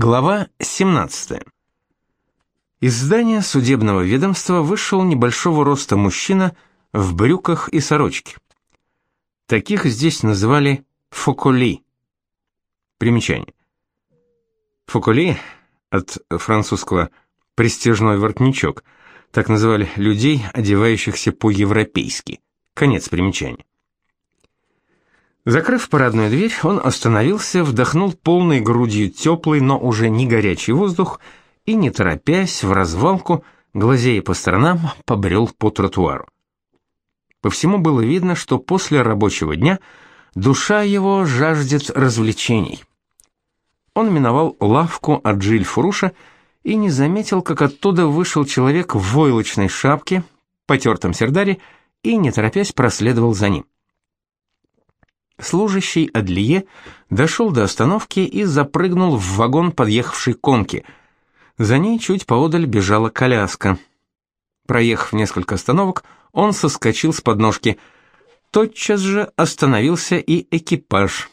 Глава 17. Из здания судебного ведомства вышел небольшого роста мужчина в брюках и сорочке. Таких здесь называли фоколи. Примечание. Фоколи от французского престижной воротничок. Так называли людей, одевающихся по-европейски. Конец примечания. Закрыв парадную дверь, он остановился, вдохнул полной грудью теплый, но уже не горячий воздух и, не торопясь, в развалку, глазея по сторонам, побрел по тротуару. По всему было видно, что после рабочего дня душа его жаждет развлечений. Он миновал лавку от Джиль Фуруша и не заметил, как оттуда вышел человек в войлочной шапке, потертом сердаре, и, не торопясь, проследовал за ним. Служащий Адлие дошел до остановки и запрыгнул в вагон подъехавшей конки. За ней чуть поодаль бежала коляска. Проехав несколько остановок, он соскочил с подножки. Тотчас же остановился и экипаж.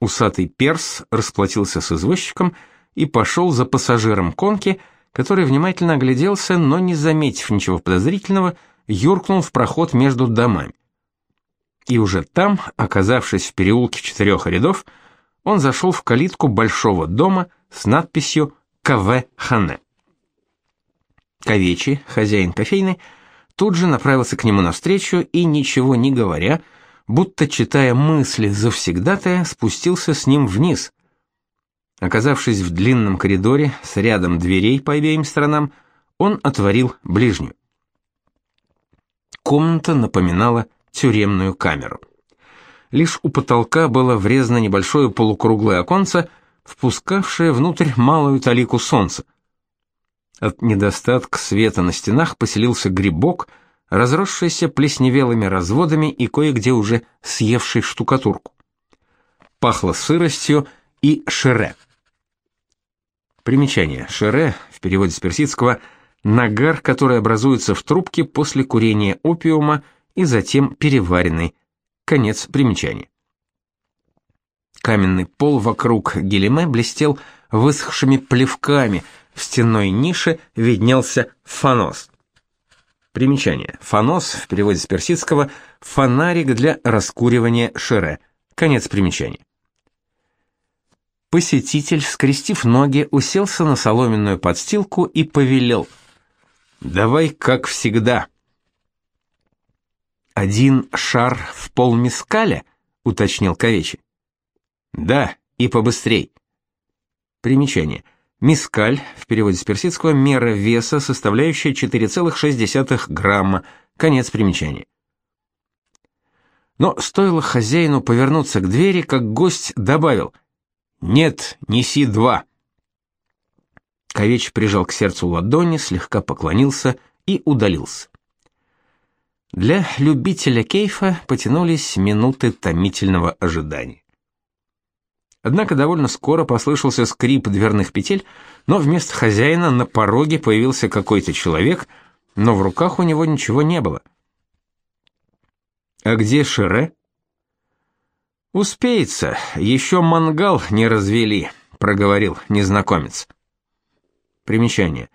Усатый перс расплатился с извозчиком и пошел за пассажиром конки, который внимательно огляделся, но не заметив ничего подозрительного, юркнул в проход между домами и уже там, оказавшись в переулке четырех рядов, он зашел в калитку большого дома с надписью «КВ Хане». Ковечи, хозяин кофейны, тут же направился к нему навстречу и, ничего не говоря, будто читая мысли завсегдатая, спустился с ним вниз. Оказавшись в длинном коридоре с рядом дверей по обеим сторонам, он отворил ближнюю. Комната напоминала тюремную камеру. Лишь у потолка было врезано небольшое полукруглое оконце, впускавшее внутрь малую талику солнца. От недостатка света на стенах поселился грибок, разросшийся плесневелыми разводами и кое-где уже съевший штукатурку. Пахло сыростью и шере. Примечание. Шере, в переводе с персидского, нагар, который образуется в трубке после курения опиума и затем переваренный. Конец примечания. Каменный пол вокруг гелеме блестел высохшими плевками, в стенной нише виднелся фанос. Примечание. Фанос в переводе с персидского фонарик для раскуривания шире. Конец примечания. Посетитель, скрестив ноги, уселся на соломенную подстилку и повелел: "Давай как всегда". «Один шар в полмискаля?» — уточнил Ковечи. «Да, и побыстрей». Примечание. Мискаль, в переводе с персидского, мера веса, составляющая 4,6 грамма. Конец примечания. Но стоило хозяину повернуться к двери, как гость добавил «Нет, неси два». Ковеч прижал к сердцу ладони, слегка поклонился и удалился. Для любителя кейфа потянулись минуты томительного ожидания. Однако довольно скоро послышался скрип дверных петель, но вместо хозяина на пороге появился какой-то человек, но в руках у него ничего не было. «А где Шире?» «Успеется, еще мангал не развели», — проговорил незнакомец. Примечание.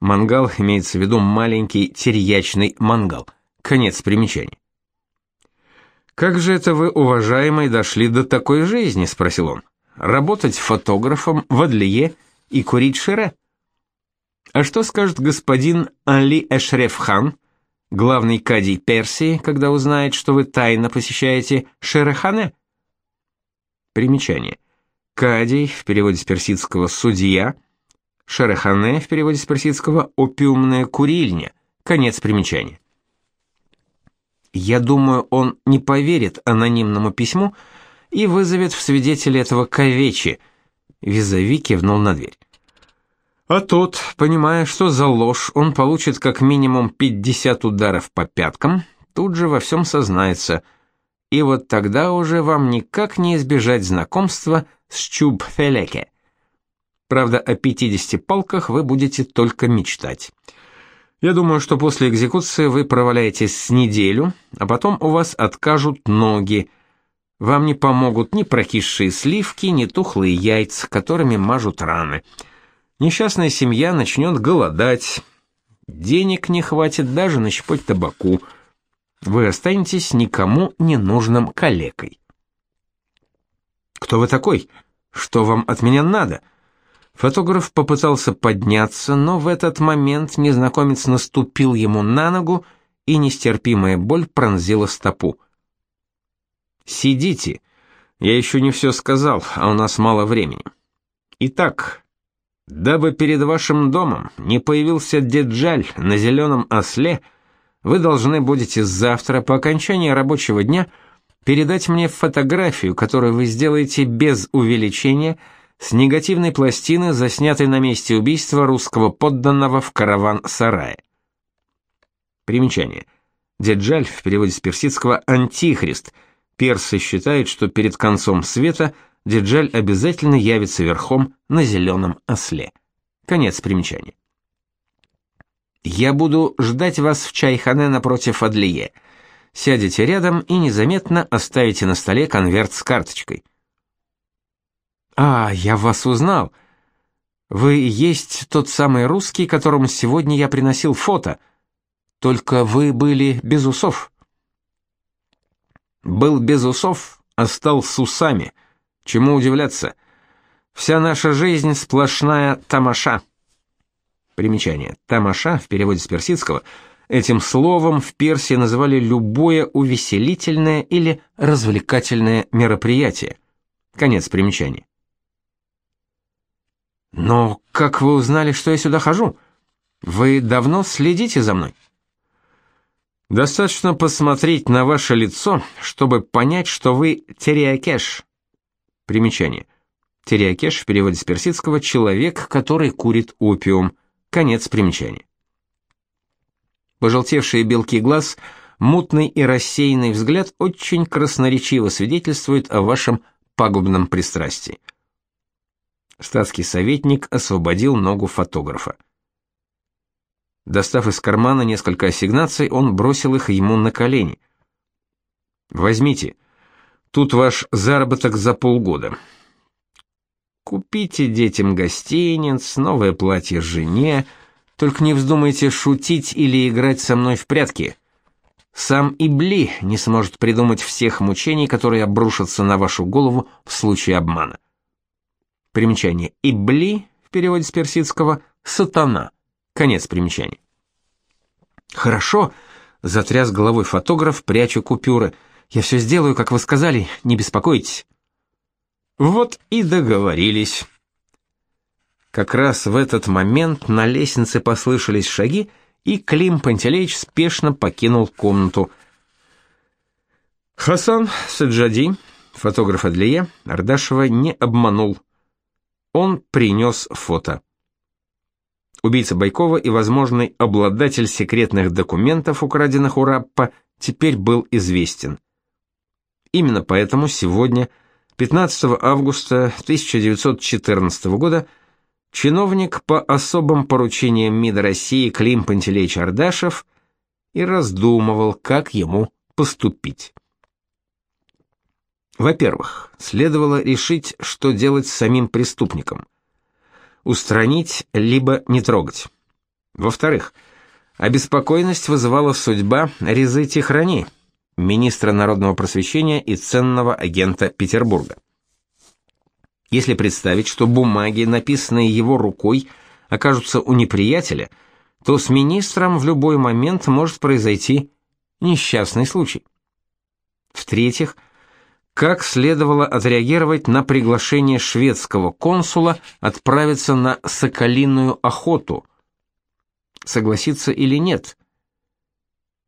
Мангал имеется в виду маленький терьячный мангал. Конец примечания. «Как же это вы, уважаемый, дошли до такой жизни?» — спросил он. «Работать фотографом в Адлие и курить шире?» «А что скажет господин Али Эшреф-хан, главный кадий Персии, когда узнает, что вы тайно посещаете Шерехане?» Примечание. Кадий в переводе с персидского «судья», Шерехане в переводе с персидского «опиумная курильня». Конец примечания. Я думаю, он не поверит анонимному письму и вызовет в свидетели этого Ковечи. Визави кивнул на дверь. А тот, понимая, что за ложь он получит как минимум 50 ударов по пяткам, тут же во всем сознается. И вот тогда уже вам никак не избежать знакомства с Чуб-Фелеке. Правда, о 50 палках вы будете только мечтать. Я думаю, что после экзекуции вы проваляетесь с неделю, а потом у вас откажут ноги. Вам не помогут ни прокисшие сливки, ни тухлые яйца, которыми мажут раны. Несчастная семья начнет голодать. Денег не хватит даже на щепоть табаку. Вы останетесь никому не нужным калекой. Кто вы такой? Что вам от меня надо? Фотограф попытался подняться, но в этот момент незнакомец наступил ему на ногу, и нестерпимая боль пронзила стопу. Сидите. Я еще не все сказал, а у нас мало времени. Итак, дабы перед вашим домом не появился Деджаль на зеленом осле, вы должны будете завтра по окончании рабочего дня передать мне фотографию, которую вы сделаете без увеличения, с негативной пластины, заснятой на месте убийства русского подданного в караван-сарае. Примечание. Деджаль в переводе с персидского «антихрист», Персы считают, что перед концом света Деджаль обязательно явится верхом на зеленом осле. Конец примечания. Я буду ждать вас в чайхане напротив Адлие. Сядете рядом и незаметно оставите на столе конверт с карточкой. А, я вас узнал. Вы есть тот самый русский, которому сегодня я приносил фото. Только вы были без усов. Был без усов, а стал с усами. Чему удивляться? Вся наша жизнь сплошная тамаша. Примечание. Тамаша в переводе с персидского этим словом в Персии называли любое увеселительное или развлекательное мероприятие. Конец примечания. Но как вы узнали, что я сюда хожу? Вы давно следите за мной? Достаточно посмотреть на ваше лицо, чтобы понять, что вы Териакеш. Примечание. Териакеш в переводе с персидского человек, который курит опиум. Конец примечания. Пожелтевшие белки глаз, мутный и рассеянный взгляд очень красноречиво свидетельствует о вашем пагубном пристрастии. Статский советник освободил ногу фотографа. Достав из кармана несколько ассигнаций, он бросил их ему на колени. Возьмите. Тут ваш заработок за полгода. Купите детям гостиниц, новое платье жене, только не вздумайте шутить или играть со мной в прятки. Сам Ибли не сможет придумать всех мучений, которые обрушатся на вашу голову в случае обмана. Примечание. Ибли в переводе с персидского сатана. Конец примечания. Хорошо, затряс головой фотограф, пряча купюры. Я все сделаю, как вы сказали, не беспокойтесь. Вот и договорились. Как раз в этот момент на лестнице послышались шаги, и Клим Пантелеич спешно покинул комнату. Хасан Саджади, фотограф Адлие, Ардашева не обманул. Он принес фото. Убийца Байкова и возможный обладатель секретных документов, украденных у Раппа, теперь был известен. Именно поэтому сегодня, 15 августа 1914 года, чиновник по особым поручениям МИДа России Клим Пантелеич Ардашев и раздумывал, как ему поступить. Во-первых, следовало решить, что делать с самим преступником – устранить либо не трогать. Во-вторых, обеспокоенность вызывала судьба Резы Тихрани, министра народного просвещения и ценного агента Петербурга. Если представить, что бумаги, написанные его рукой, окажутся у неприятеля, то с министром в любой момент может произойти несчастный случай. В-третьих, как следовало отреагировать на приглашение шведского консула отправиться на соколиную охоту. Согласиться или нет?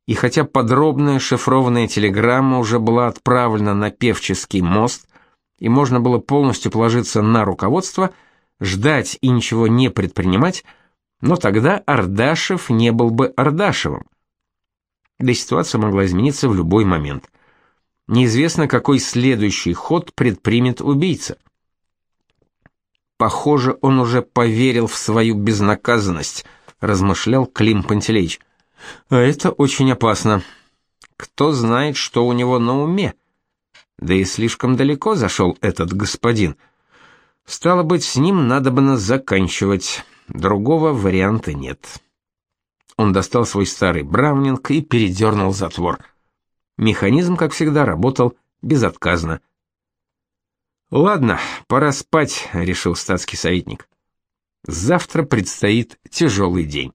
И хотя подробная шифрованная телеграмма уже была отправлена на Певческий мост, и можно было полностью положиться на руководство, ждать и ничего не предпринимать, но тогда Ардашев не был бы Ардашевым. Да ситуация могла измениться в любой момент. Неизвестно, какой следующий ход предпримет убийца. Похоже, он уже поверил в свою безнаказанность, размышлял Клим Пантелеич. А это очень опасно. Кто знает, что у него на уме? Да и слишком далеко зашел этот господин. Стало быть, с ним надо бы нас заканчивать. Другого варианта нет. Он достал свой старый браунинг и передернул затвор. Механизм, как всегда, работал безотказно. Ладно, пора спать, решил статский советник. Завтра предстоит тяжелый день.